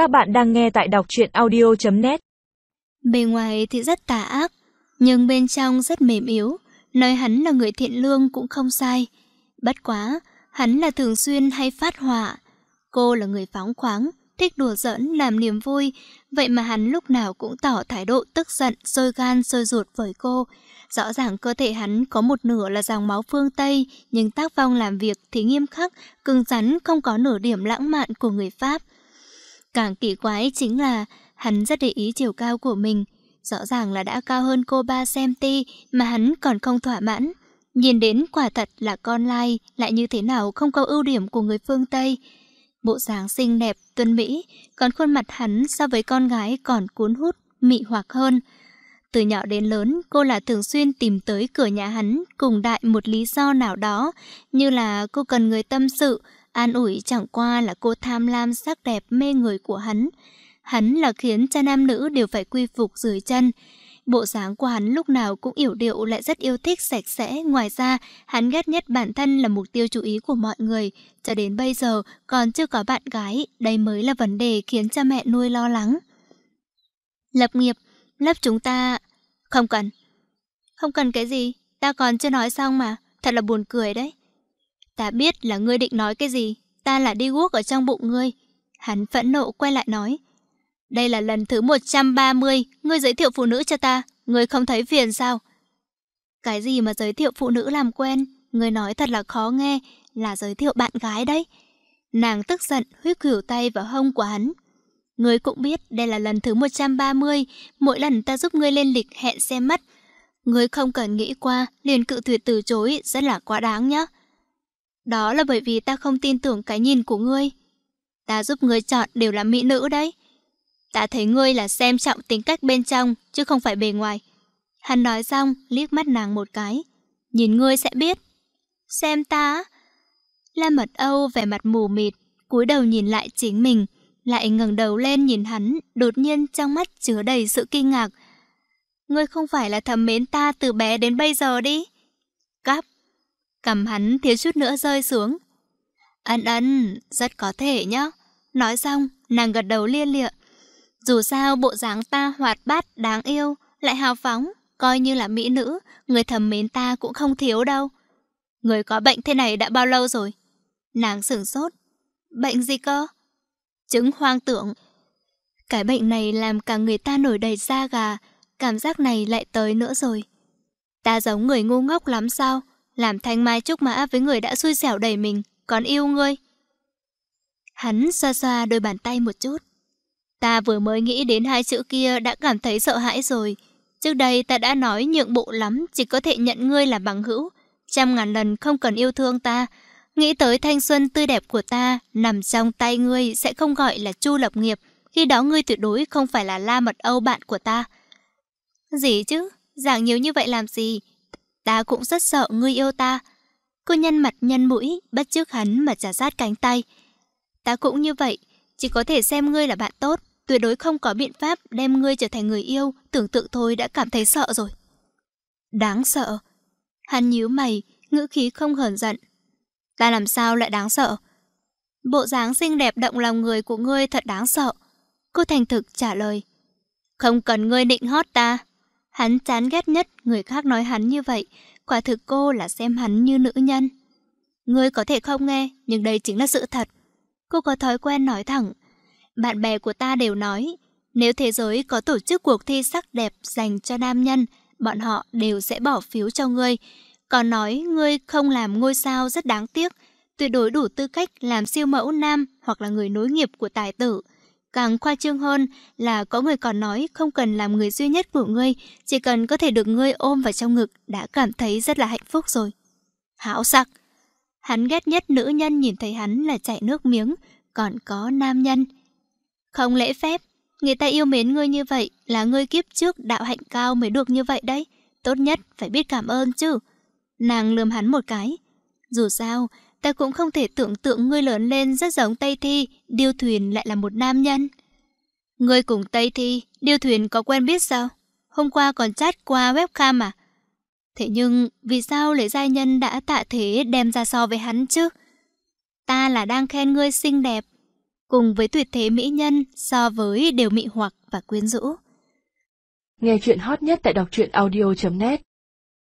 Các bạn đang nghe tại đọc truyện audio.net Bề ngoài thì rất tà ác, nhưng bên trong rất mềm yếu. Nói hắn là người thiện lương cũng không sai. Bất quá, hắn là thường xuyên hay phát họa. Cô là người phóng khoáng, thích đùa giỡn, làm niềm vui. Vậy mà hắn lúc nào cũng tỏ thái độ tức giận, sôi gan, sôi ruột với cô. Rõ ràng cơ thể hắn có một nửa là dòng máu phương Tây, nhưng tác phong làm việc thì nghiêm khắc, cứng rắn, không có nửa điểm lãng mạn của người Pháp. Càng kỳ quái chính là hắn rất để ý chiều cao của mình. Rõ ràng là đã cao hơn cô 3cm mà hắn còn không thỏa mãn. Nhìn đến quả thật là con lai, lại như thế nào không có ưu điểm của người phương Tây. Bộ dáng xinh đẹp, tuân mỹ, còn khuôn mặt hắn so với con gái còn cuốn hút, mị hoặc hơn. Từ nhỏ đến lớn, cô là thường xuyên tìm tới cửa nhà hắn cùng đại một lý do nào đó, như là cô cần người tâm sự, an ủi chẳng qua là cô tham lam sắc đẹp mê người của hắn. Hắn là khiến cho nam nữ đều phải quy phục dưới chân. Bộ dáng của hắn lúc nào cũng yểu điệu lại rất yêu thích sạch sẽ. Ngoài ra, hắn ghét nhất bản thân là mục tiêu chú ý của mọi người. Cho đến bây giờ, còn chưa có bạn gái. Đây mới là vấn đề khiến cha mẹ nuôi lo lắng. Lập nghiệp, lớp chúng ta... Không cần. Không cần cái gì? Ta còn chưa nói xong mà. Thật là buồn cười đấy. Ta biết là ngươi định nói cái gì. Ta là đi guốc ở trong bụng ngươi. Hắn phẫn nộ quay lại nói. Đây là lần thứ 130, ngươi giới thiệu phụ nữ cho ta, ngươi không thấy phiền sao? Cái gì mà giới thiệu phụ nữ làm quen, ngươi nói thật là khó nghe, là giới thiệu bạn gái đấy. Nàng tức giận huyết khỉu tay vào hông của hắn. Ngươi cũng biết đây là lần thứ 130, mỗi lần ta giúp ngươi lên lịch hẹn xem mắt. Ngươi không cần nghĩ qua, liền cự tuyệt từ chối, rất là quá đáng nhá. Đó là bởi vì ta không tin tưởng cái nhìn của ngươi. Ta giúp ngươi chọn đều là mỹ nữ đấy. Ta thấy ngươi là xem trọng tính cách bên trong, chứ không phải bề ngoài. Hắn nói xong, liếc mắt nàng một cái. Nhìn ngươi sẽ biết. Xem ta La mật Âu vẻ mặt mù mịt, cúi đầu nhìn lại chính mình, lại ngẩng đầu lên nhìn hắn, đột nhiên trong mắt chứa đầy sự kinh ngạc. Ngươi không phải là thầm mến ta từ bé đến bây giờ đi. Cầm hắn thiếu chút nữa rơi xuống. Ân ân, rất có thể nhá. Nói xong, nàng gật đầu lia lịa. Dù sao bộ dáng ta hoạt bát, đáng yêu, lại hào phóng, coi như là mỹ nữ, người thầm mến ta cũng không thiếu đâu. Người có bệnh thế này đã bao lâu rồi? Nàng sửng sốt. Bệnh gì cơ? Chứng hoang tưởng. Cái bệnh này làm cả người ta nổi đầy da gà, cảm giác này lại tới nữa rồi. Ta giống người ngu ngốc lắm sao? Làm thanh mai trúc mã với người đã xui xẻo đầy mình, còn yêu ngươi. Hắn xoa xoa đôi bàn tay một chút. Ta vừa mới nghĩ đến hai chữ kia đã cảm thấy sợ hãi rồi. Trước đây ta đã nói nhượng bộ lắm, chỉ có thể nhận ngươi là bằng hữu. Trăm ngàn lần không cần yêu thương ta. Nghĩ tới thanh xuân tươi đẹp của ta, nằm trong tay ngươi sẽ không gọi là chu lập nghiệp. Khi đó ngươi tuyệt đối không phải là la mật âu bạn của ta. Gì chứ? Giảng nhiều như vậy làm gì? Ta cũng rất sợ ngươi yêu ta. Cô nhân mặt nhân mũi, bắt chước hắn mà trả sát cánh tay. Ta cũng như vậy, chỉ có thể xem ngươi là bạn tốt tuyệt đối không có biện pháp đem ngươi trở thành người yêu, tưởng tượng thôi đã cảm thấy sợ rồi. Đáng sợ. Hắn nhíu mày, ngữ khí không hờn giận. Ta làm sao lại đáng sợ? Bộ dáng xinh đẹp động lòng người của ngươi thật đáng sợ. Cô thành thực trả lời. Không cần ngươi định hót ta. Hắn chán ghét nhất người khác nói hắn như vậy. Quả thực cô là xem hắn như nữ nhân. Ngươi có thể không nghe, nhưng đây chính là sự thật. Cô có thói quen nói thẳng, bạn bè của ta đều nói, nếu thế giới có tổ chức cuộc thi sắc đẹp dành cho nam nhân, bọn họ đều sẽ bỏ phiếu cho ngươi. Còn nói ngươi không làm ngôi sao rất đáng tiếc, tuyệt đối đủ tư cách làm siêu mẫu nam hoặc là người nối nghiệp của tài tử. Càng khoa trương hơn là có người còn nói không cần làm người duy nhất của ngươi, chỉ cần có thể được ngươi ôm vào trong ngực đã cảm thấy rất là hạnh phúc rồi. Hảo sắc! Hắn ghét nhất nữ nhân nhìn thấy hắn là chảy nước miếng, còn có nam nhân. Không lễ phép, người ta yêu mến ngươi như vậy là ngươi kiếp trước đạo hạnh cao mới được như vậy đấy. Tốt nhất phải biết cảm ơn chứ. Nàng lườm hắn một cái. Dù sao, ta cũng không thể tưởng tượng ngươi lớn lên rất giống Tây Thi, điêu thuyền lại là một nam nhân. Ngươi cùng Tây Thi, điêu thuyền có quen biết sao? Hôm qua còn chat qua webcam à? Thế nhưng, vì sao lễ giai nhân đã tạ thế đem ra so với hắn chứ? Ta là đang khen ngươi xinh đẹp, cùng với tuyệt thế mỹ nhân so với đều mị hoặc và quyến rũ. Nghe chuyện hot nhất tại đọc truyện audio.net